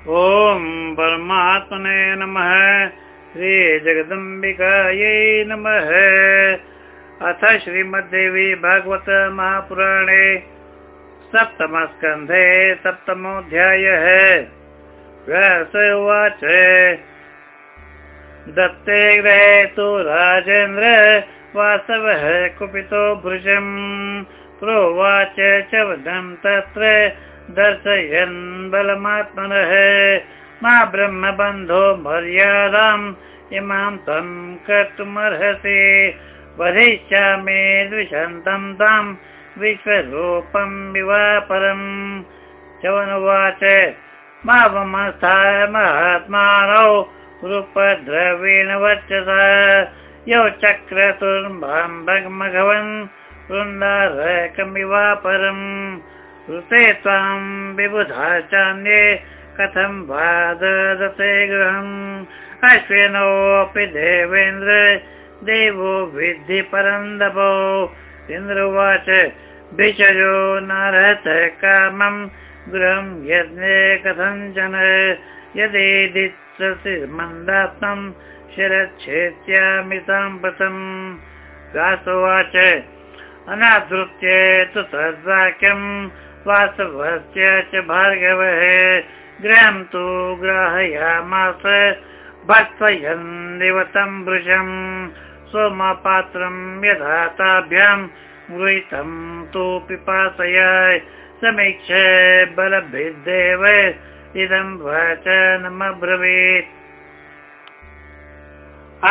ॐ परमात्मने नमः। श्रीजगदम्बिकायै नमः। अथ श्रीमद्देवी भागवत महापुराणे सप्तमस्कन्धे सप्तमोऽध्यायः। व्यास उवाच। दत्ते गृहे तु राजेन्द्र वासवः कुपितो भृशम्। प्रोवाच च वदन् तत्र दर्शयन् बलमात्मनः मा ब्रह्मबन्धो मर्यादाम् इमां त्वं कर्तुमर्हसि। वधिष्यामि द्विषन्तं तां विश्वरूपं विवापरम्। चवनुवाच मावमस्थाय महात्मानौ रूपद्रवीण वचसा यौ भग्मघवन् वृन्दारकमिवापरम् चान्ये कथं वा ददते गृहम्। अश्विनोऽपि देवेन्द्र देवो विद्धि परन्दपो। इन्द्रवाच विषयो नारहत कामं गृहं यज्ञे कथञ्चन। यदि दित्ससि मन्दात्मं शिरच्छेत्यामि साम्प्रतम् दासोवाच अनादृत्य तु तद्वाक्यम् वासवस्य च भार्गवः गृहं तु ग्राहयामास भक्तयन्निव तं भृशम् सोमपात्रं यथा ताभ्यां गृहीतं पिपासय समीक्ष बलभिदेव इदं वचनमब्रवीत्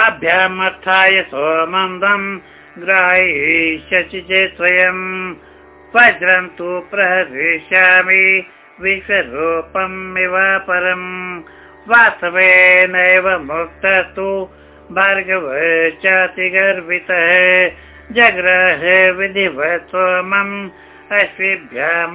आभ्यामर्थाय सोमन्दं ग्राह्यसि चेत् स्वयम् वज्रं तु प्रहरिष्यामि विश्वरूपमिव परम्। वास्तवेनैव मुक्तस्तु भार्गव चातिगर्वितः जग्रह विधिवत् सोमम् अश्विभ्यामतिमन्युमान्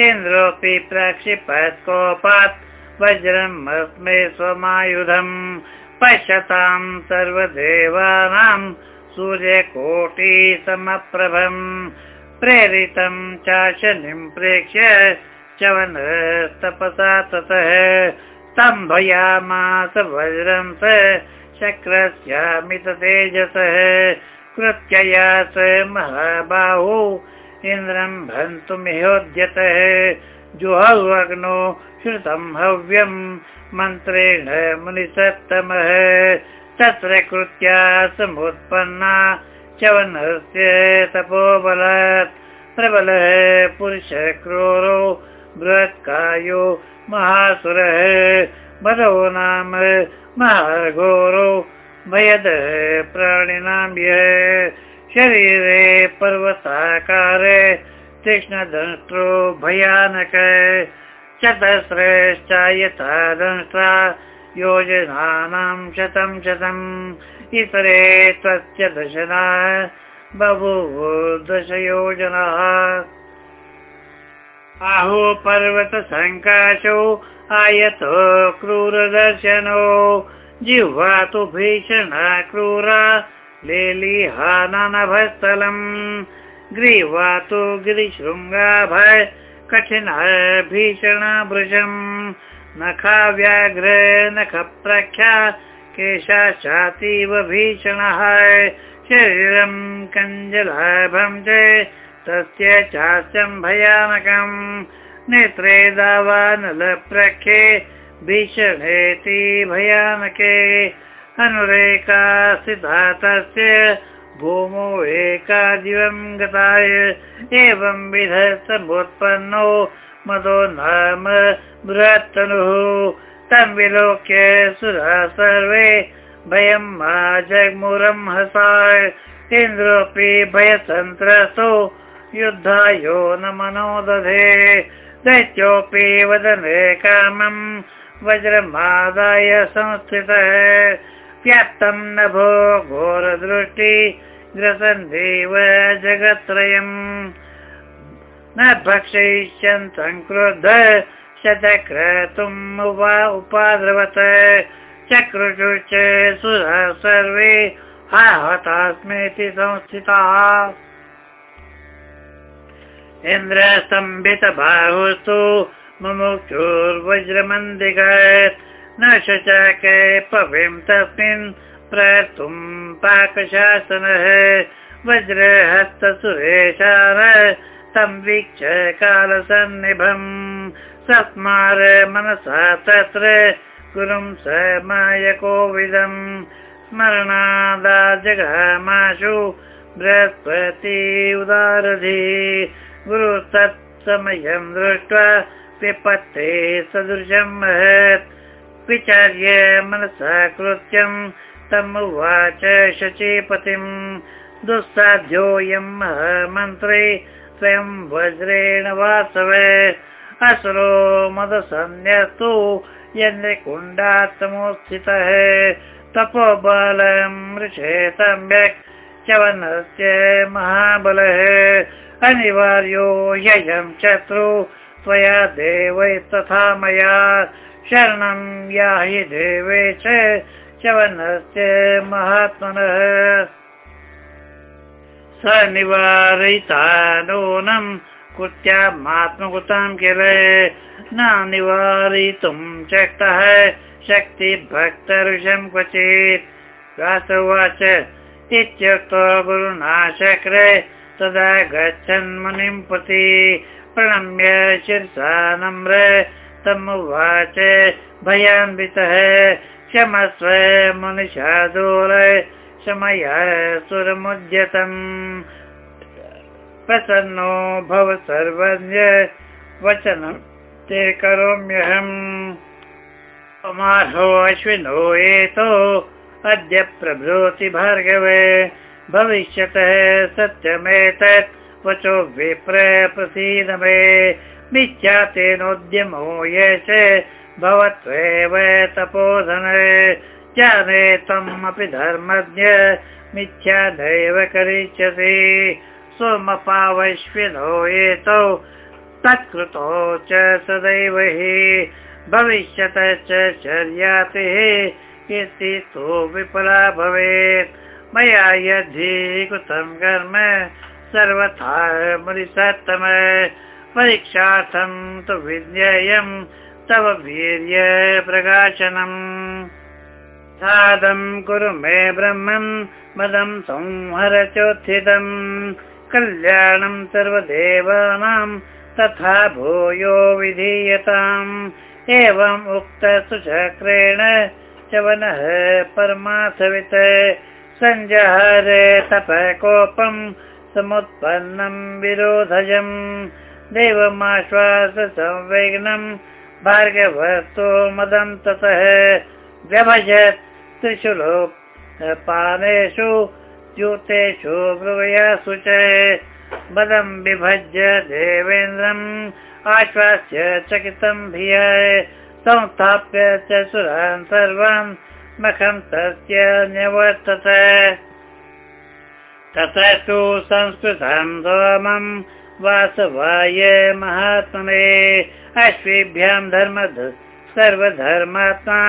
इन्द्रोऽपि प्रक्षिपत् कोपात् वज्रम् अस्मै स्वमायुधम्। पश्यतां सर्वदेवानां सूर्यकोटि समप्रभम् प्रेरितं च शनिं प्रेक्ष्य चवनस्तपसा ततः स्तम्भयामास वज्रं स शक्रस्यामित तेजसः कृत्यया स महाबाहु इन्द्रं भन्तुमिहोद्यतः जुहौ श्रुतं हव्यम् मन्त्रेण मुनिसत्तमः तत्र कृत्या समुत्पन्ना चवनस्य तपोबलात् प्रबलः पुरुष क्रोरो बृहत्कायो महासुरः। मदो नाम महाघोरो भयदः प्राणिनां यः। शरीरे पर्वताकार तीक्ष्णदंष्ट्रो भयानक। चतस्रश्च यथा दंष्ट्रा योजनानां शतं शतम् इतरे त्वस्य दशना बभूव दशयोजनाः आहो पर्वत सङ्काशो आयतो क्रूरदर्शनो जिह्वा तु भीषणा क्रूरा लेलिहानभस्थलम् ग्रीवा तु गिरिशृङ्गाभय कठिन भीषण भृशम् नखा व्याघ्र नख प्रख्या केशा चातीव भीषणः शरीरं कञ्जलाभं च तस्य चास्यं भयानकम् नेत्रे दावानलप्रख्ये भीषणेति भयानके। अनुरेका स्थिता तस्य भूमौ एकादिवं गताय। एवं विध समुत्पन्नो मदो नाम बृहत्तनुः तं विलोक्य सुरा सर्वे। भयं मा जग्मुरं हसाय इन्द्रोऽपि भयसन्त्रस्तो युद्धायो न मनो दधे। दैत्योऽपि वदने कामं। वज्रमादाय संस्थितः। व्याप्तं नभो घोरदृष्टि। ग्रसन्देव जगत्त्रयम् न भक्षयिष्यन्तं क्रोध शतक्रतुम् वा उपाद्रवत। चक्रुचुच सुरः सर्वे आहतास्मेति संस्थिताः। इन्द्रस्तम्भितबाहुस्तु मुमुक्षुर्वज्रमन्दिग न शचके पविं तस्मिन् प्रतुम् पाकशासनः। वज्रहस्त सुरेशान तं वीक्ष कालसन्निभम् सस्मार मनसा तत्र गुरुं स मायकोविदम् स्मरणादा जगामाशु बृहस्पति उदारधि। गुरु दृष्ट्वा विपत्ते सदृशं महत्। विचार्य मनसा कृत्यं तम् उवाच शचीपतिम्। दुःसाध्योऽयं मन्त्रे स्वयं वज्रेण वासव असुरो मदसन्यस्तु यन्निकुण्डात्तमोत्थितः तपोबलं ऋषे सम्यक् चवनस्य महाबलः अनिवार्यो ह्ययं शत्रु त्वया देवै तथा मया शरणं याहि देवे च चवनस्य महात्मनः स निवारयिता नूनं कुत्यामात्मकृतां किल? न निवारयितुं शक्तः शक्तिभक्तऋषं क्वचित्। व्यासवाच इत्युक्तो गुरुणा शक्रे तदा गच्छन् मुनिं प्रति प्रणम्य शिरसा नम्र। तमुवाच भयान्वितः क्षमस्व मुनिषादूर प्रसन्नो भव सर्वज्ञ वचनं ते करोम्यहम्। अश्विनो एतो अद्य प्रभृति भार्गवे। भविष्यतः सत्यमेतत् वचो विप्र प्रसीद मे मिथ्या तेनोद्यमो यश भवत्वेव तपोधन तम् अपि धर्मज्ञ मिथ्या नैव करिष्यति सोमपावश्विनो एतौ तत्कृतो च सदैव हि। भविष्यतश्च चर्यातिः तु विफला भवेत्। मया यद्धीकृतं कर्म सर्वथा मुनिसत्तम। परीक्षार्थं तु विज्ञेयं तव वीर्य प्रकाशनम् सादं कुरु मे ब्रह्मन् मदं संहर चोत्थितम् कल्याणं सर्वदेवानां तथा भूयो विधीयताम्। एवम् उक्त सुचक्रेण चवनः परमाथवित सञ्जहर तपकोपं समुत्पन्नं विरोधजम्। देवमाश्वास भार्गवस्तो मदं ततः व्यभजत् त्रिषु पानेषु द्यूतेषु ब्रुवयासु च मदं विभज्य देवेन्द्रम् आश्वास्य चकितं भिय संस्थाप्य च सुरान् सर्वान् मखं तस्य न्यवर्तत। ततः तु संस्कृतं सोमं वासवाय महात्मने अश्विभ्यां धर्म सर्वधर्मात्मा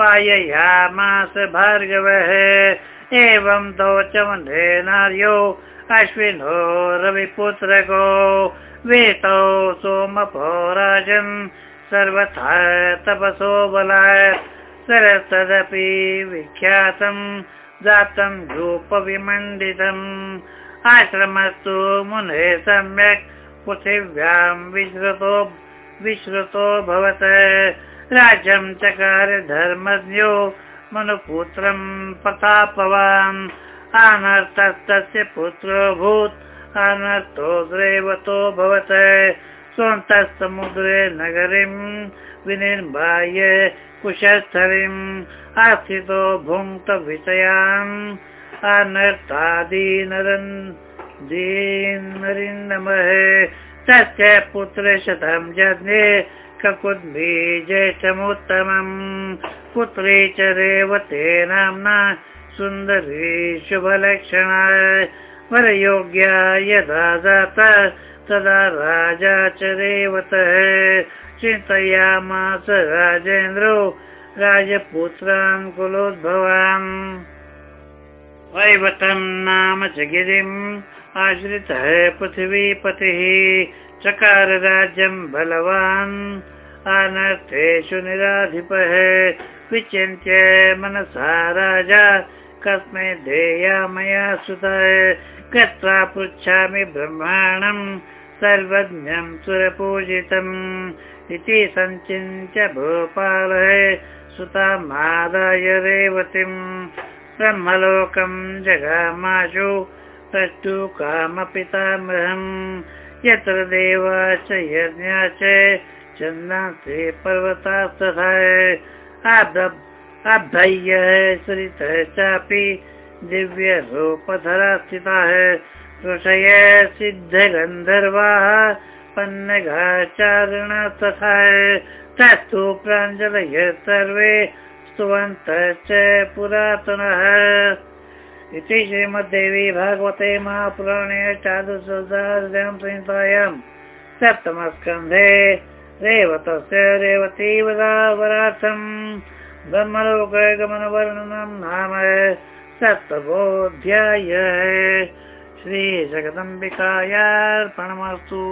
पाययामास भार्गवः। एवं दौचमने नार्यो अश्विनो रविपुत्रको। वेतौ सोमपो राजन् सर्वथा तपसो बलात्। सरस्तदपि विख्यातं जातं रूपविमण्डितम् आश्रमस्तु मुने सम्यक् पृथिव्यां विश्रुतो विश्रुतो भवत राज्यं चकार धर्मज्ञो मनुपुत्रं प्रतापवान्। अनर्थस्तस्य पुत्रोऽभूत् अनर्थो द्रेवतो भवत। समुद्रे नगरीं विनिर्माय कुशस्थलीम् आस्थितो भुङ्क्त विषयान् अनर्थादीनरन् दीनरिन्दमः तस्य पुत्र शतं ककुद्भि ज्येष्ठमुत्तमम् पुत्री च रेवते नाम्ना सुन्दरी शुभलक्षणा। वरयोग्या यदा जाता तदा राजा च रेवतः चिन्तयामास राजेन्द्रो राजपुत्रान् कुलोद्भवान् वैवतं नाम च गिरिम् आश्रितः पृथिवीपतिः चकार राज्यं बलवान्। अनर्थेषु निराधिपः विचिन्त्य मनसा राजा। कस्मै धेया मया सुतः गत्वा पृच्छामि ब्रह्माणम्। सर्वज्ञं सुरपूजितम्। इति सञ्चिन्त्य भूपालः सुतामादाय रेवतीम्। ब्रह्मलोकं जगामाशु। तष्टु कामपितामृहम् यत्र देवा च यज्ञा च चन्दांसि पर्वतास्तथा अभ्यय्य सरितः चापि दिव्यरूपधरा स्थिताः ऋषय सिद्धगन्धर्वाः पन्नघाचारण तथा तत्तु प्राञ्जलय सर्वे स्तुवन्तश्च पुरातनः इति श्रीमद्देवी भागवते महापुराणे चादुसंहितायां सप्तमस्कन्धे रेवतस्य रेवती वरार्थम् ब्रह्मलोकगमनवर्णनं नाम सप्तमोऽध्याय। श्रीजगदम्बिकायार्पणमस्तु